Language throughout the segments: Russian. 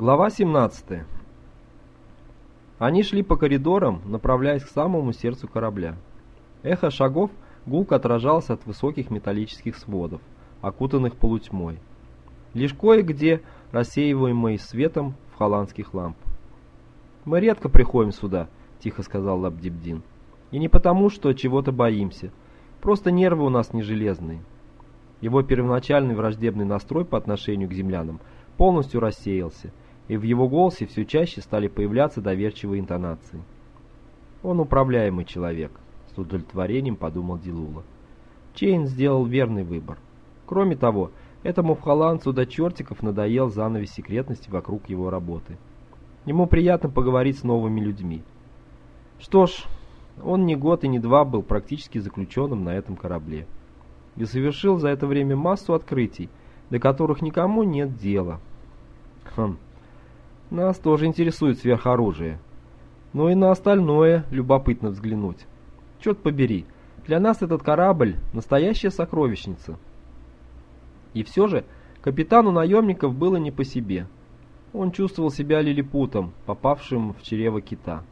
Глава 17. Они шли по коридорам, направляясь к самому сердцу корабля. Эхо шагов гулко отражалось от высоких металлических сводов, окутанных полутьмой. Лишь кое-где рассеиваемый светом в холландских ламп. «Мы редко приходим сюда», — тихо сказал Лабдибдин. «И не потому, что чего-то боимся. Просто нервы у нас не железные». Его первоначальный враждебный настрой по отношению к землянам полностью рассеялся, и в его голосе все чаще стали появляться доверчивые интонации. «Он управляемый человек», — с удовлетворением подумал Дилула. Чейн сделал верный выбор. Кроме того, этому вхоландцу до чертиков надоел занавес секретности вокруг его работы. Ему приятно поговорить с новыми людьми. Что ж, он ни год и ни два был практически заключенным на этом корабле. И совершил за это время массу открытий, до которых никому нет дела. Хм, нас тоже интересует сверхоружие. Но и на остальное любопытно взглянуть. Черт побери, для нас этот корабль – настоящая сокровищница. И все же капитану наемников было не по себе. Он чувствовал себя лилипутом, попавшим в чрево кита.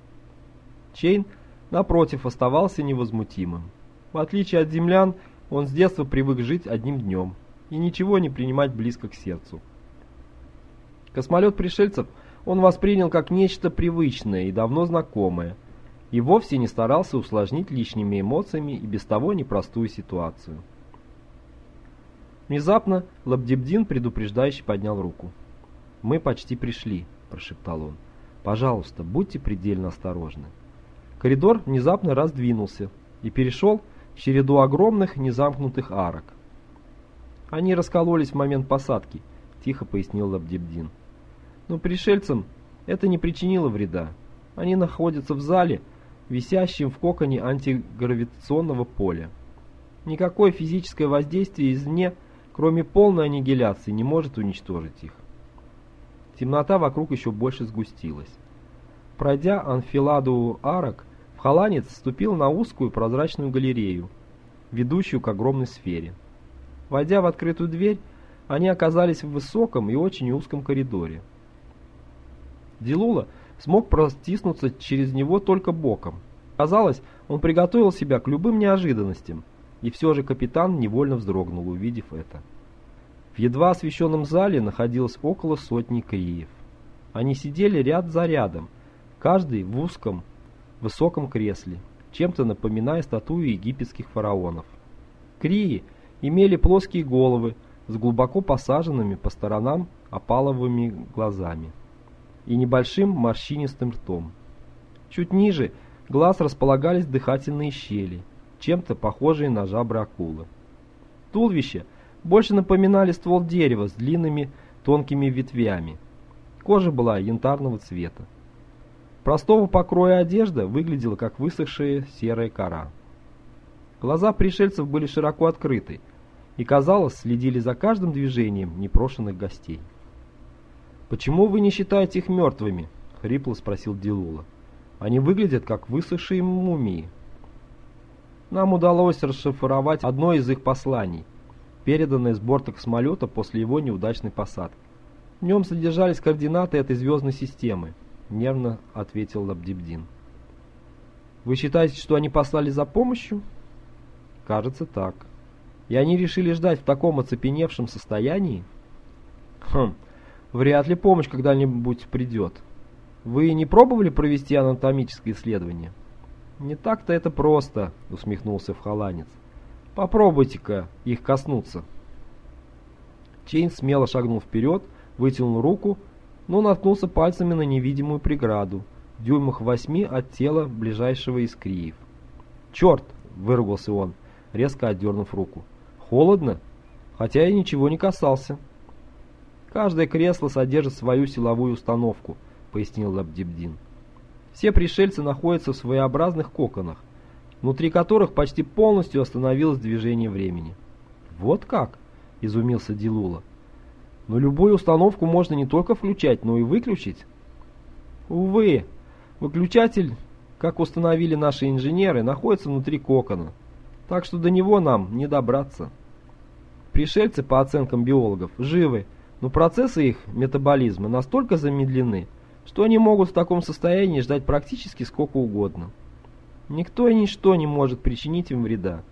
Чейн, напротив, оставался невозмутимым. В отличие от землян, он с детства привык жить одним днем и ничего не принимать близко к сердцу. Космолет пришельцев – он воспринял как нечто привычное и давно знакомое, и вовсе не старался усложнить лишними эмоциями и без того непростую ситуацию. Внезапно Лабдибдин предупреждающе поднял руку. «Мы почти пришли», – прошептал он. «Пожалуйста, будьте предельно осторожны». Коридор внезапно раздвинулся и перешел в череду огромных незамкнутых арок. «Они раскололись в момент посадки», – тихо пояснил Лабдибдин. Но пришельцам это не причинило вреда. Они находятся в зале, висящем в коконе антигравитационного поля. Никакое физическое воздействие извне, кроме полной аннигиляции, не может уничтожить их. Темнота вокруг еще больше сгустилась. Пройдя анфиладу арок, Вхоланец вступил на узкую прозрачную галерею, ведущую к огромной сфере. Войдя в открытую дверь, они оказались в высоком и очень узком коридоре. Дилула смог протиснуться через него только боком. Казалось, он приготовил себя к любым неожиданностям, и все же капитан невольно вздрогнул, увидев это. В едва освещенном зале находилось около сотни криев. Они сидели ряд за рядом, каждый в узком, высоком кресле, чем-то напоминая статуи египетских фараонов. Крии имели плоские головы с глубоко посаженными по сторонам опаловыми глазами и небольшим морщинистым ртом. Чуть ниже глаз располагались дыхательные щели, чем-то похожие на жабры акулы. Туловище больше напоминали ствол дерева с длинными тонкими ветвями. Кожа была янтарного цвета. Простого покроя одежда выглядела как высохшая серая кора. Глаза пришельцев были широко открыты и, казалось, следили за каждым движением непрошенных гостей. «Почему вы не считаете их мертвыми?» — хрипло спросил Дилула. «Они выглядят как высохшие мумии». Нам удалось расшифровать одно из их посланий, переданное с борта космолета после его неудачной посадки. В нем содержались координаты этой звездной системы, нервно ответил Лабдибдин. Вы считаете, что они послали за помощью? Кажется так. И они решили ждать в таком оцепеневшем состоянии? Хм, Вряд ли помощь когда-нибудь придет. Вы не пробовали провести анатомическое исследование? Не так-то это просто, усмехнулся Вхоланец. Попробуйте-ка их коснуться. Чейн смело шагнул вперед, вытянул руку, но наткнулся пальцами на невидимую преграду, дюймах восьми от тела ближайшего из криев. «Черт!» — выругался он, резко отдернув руку. «Холодно, хотя я ничего не касался». «Каждое кресло содержит свою силовую установку», — пояснил Лабдибдин. «Все пришельцы находятся в своеобразных коконах, внутри которых почти полностью остановилось движение времени». «Вот как?» — изумился Дилула. «Но любую установку можно не только включать, но и выключить». «Увы, выключатель, как установили наши инженеры, находится внутри кокона, так что до него нам не добраться». Пришельцы, по оценкам биологов, живы, но процессы их метаболизма настолько замедлены, что они могут в таком состоянии ждать практически сколько угодно. Никто и ничто не может причинить им вреда.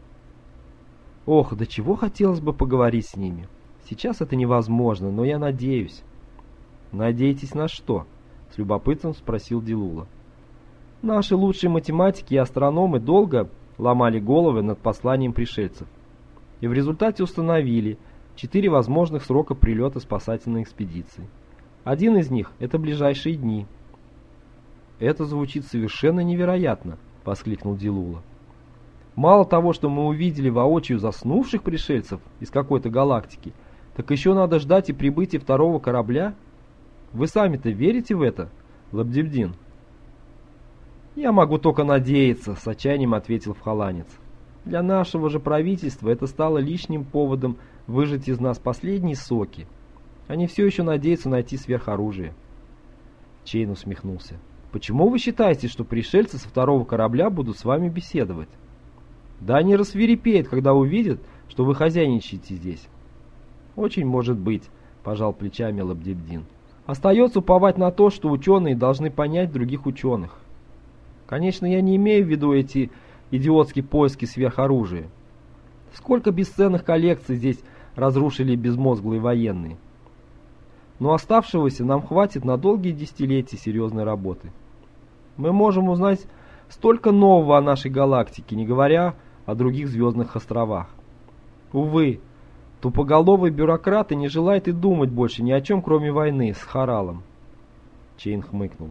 Ох, до чего хотелось бы поговорить с ними. Сейчас это невозможно, но я надеюсь. Надеетесь на что? С любопытством спросил Дилула. Наши лучшие математики и астрономы долго ломали головы над посланием пришельцев. И в результате установили четыре возможных срока прилета спасательной экспедиции. Один из них – это ближайшие дни. «Это звучит совершенно невероятно», – воскликнул Дилула. «Мало того, что мы увидели воочию заснувших пришельцев из какой-то галактики, так еще надо ждать и прибытия второго корабля? Вы сами-то верите в это, Лабдибдин?» «Я могу только надеяться», — с отчаянием ответил Вхоланец. «Для нашего же правительства это стало лишним поводом выжать из нас последние соки. Они все еще надеются найти сверхоружие». Чейн усмехнулся. «Почему вы считаете, что пришельцы со второго корабля будут с вами беседовать?» «Да они рассверепеют, когда увидят, что вы хозяйничаете здесь». «Очень может быть», — пожал плечами Лабдибдин. «Остается уповать на то, что ученые должны понять других ученых. Конечно, я не имею в виду эти идиотские поиски сверхоружия. Сколько бесценных коллекций здесь разрушили безмозглые военные. Но оставшегося нам хватит на долгие десятилетия серьезной работы. Мы можем узнать столько нового о нашей галактике, не говоря о других звездных островах. Увы, тупоголовый бюрократ и не желает и думать больше ни о чем, кроме войны с Харалом. Чейн хмыкнул.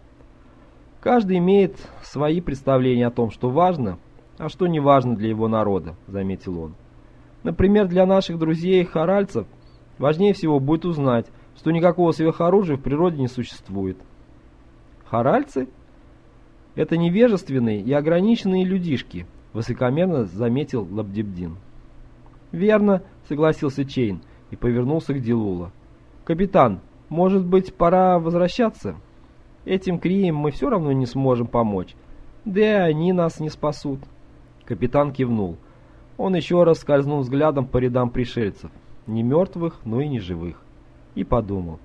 Каждый имеет свои представления о том, что важно, а что не важно для его народа, заметил он. Например, для наших друзей харальцев важнее всего будет узнать, что никакого сверхоружия в природе не существует. Харальцы? Это невежественные и ограниченные людишки, высокомерно заметил Лабдибдин. Верно, согласился Чейн и повернулся к Дилула. Капитан, может быть, пора возвращаться? Этим Крием мы все равно не сможем помочь. Да и они нас не спасут. Капитан кивнул. Он еще раз скользнул взглядом по рядам пришельцев. Не мертвых, но и не живых. И подумал.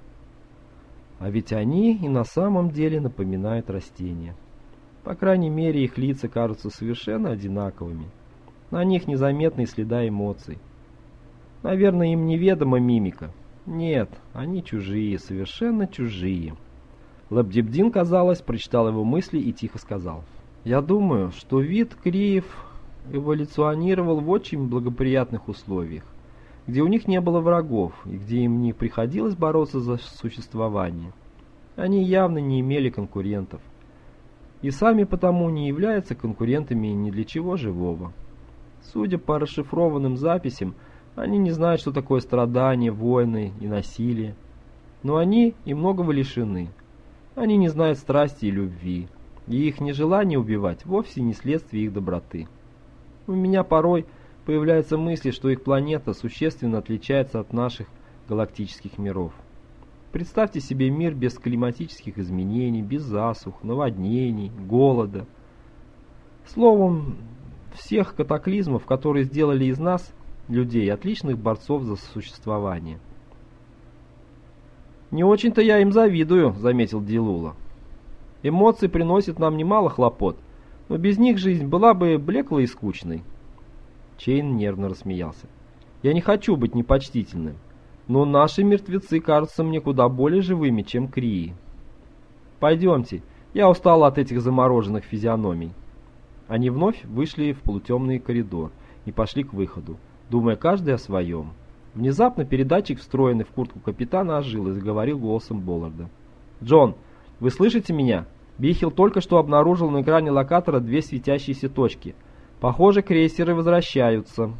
А ведь они и на самом деле напоминают растения. По крайней мере, их лица кажутся совершенно одинаковыми. На них незаметны следа эмоций. Наверное, им неведома мимика. Нет, они чужие, совершенно чужие. Лабдибдин, казалось, прочитал его мысли и тихо сказал. «Я думаю, что вид Криев эволюционировал в очень благоприятных условиях, где у них не было врагов и где им не приходилось бороться за существование. Они явно не имели конкурентов. И сами потому не являются конкурентами ни для чего живого. Судя по расшифрованным записям, они не знают, что такое страдания, войны и насилие. Но они и многого лишены. Они не знают страсти и любви, и их нежелание убивать вовсе не следствие их доброты. У меня порой появляются мысли, что их планета существенно отличается от наших галактических миров. Представьте себе мир без климатических изменений, без засух, наводнений, голода. Словом, всех катаклизмов, которые сделали из нас, людей, отличных борцов за существование. «Не очень-то я им завидую», — заметил Дилула. «Эмоции приносят нам немало хлопот, но без них жизнь была бы блеклой и скучной». Чейн нервно рассмеялся. «Я не хочу быть непочтительным, но наши мертвецы кажутся мне куда более живыми, чем Крии. Пойдемте, я устал от этих замороженных физиономий». Они вновь вышли в полутемный коридор и пошли к выходу, думая каждый о своем. Внезапно передатчик, встроенный в куртку капитана, ожил и заговорил голосом Болларда. «Джон, вы слышите меня? Бихил только что обнаружил на экране локатора две светящиеся точки. Похоже, крейсеры возвращаются».